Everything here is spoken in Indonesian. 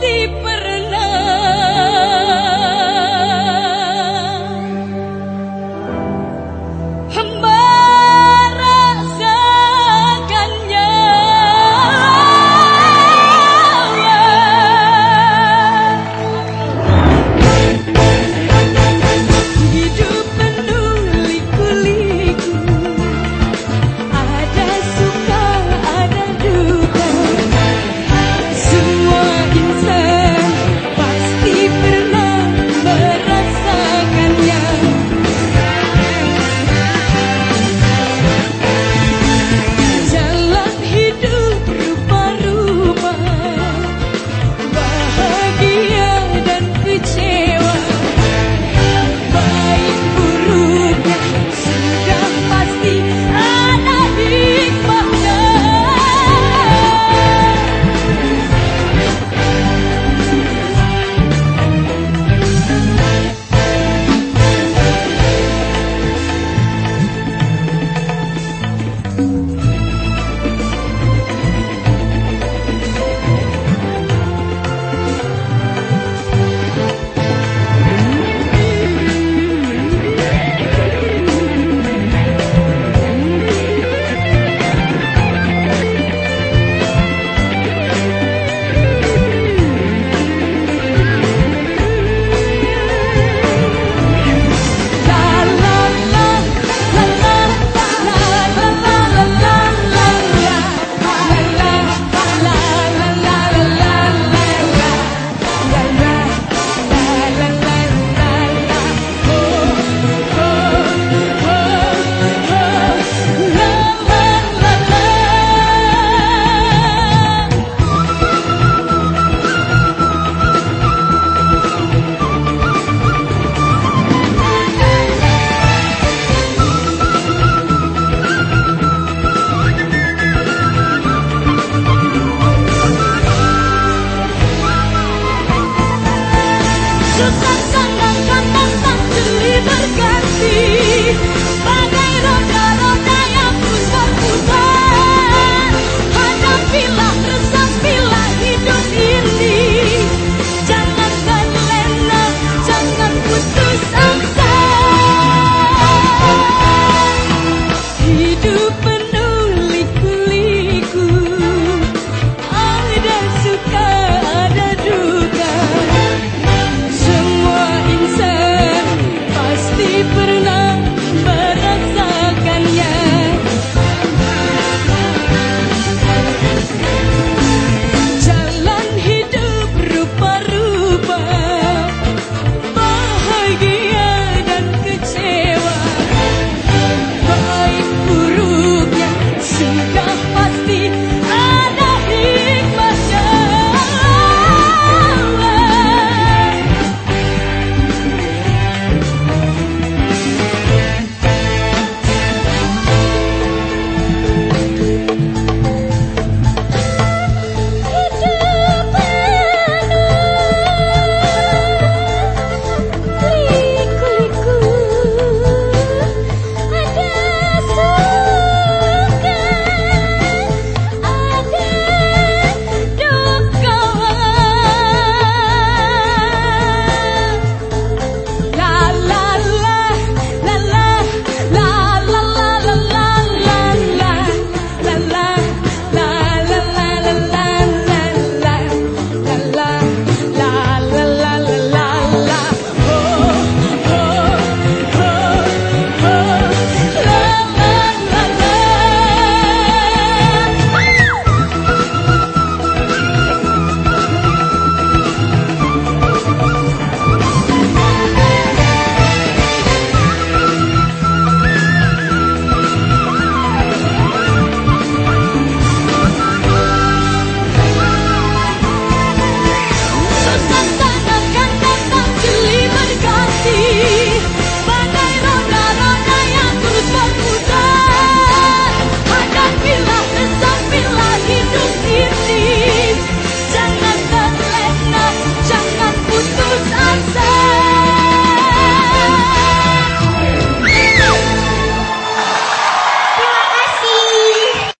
si Sukses kandang kandang santri berganti Bagai roda-roda yang putar-putar Hadapilah, resapilah hidup ini Jangan terlena, jangan putus asa Hidup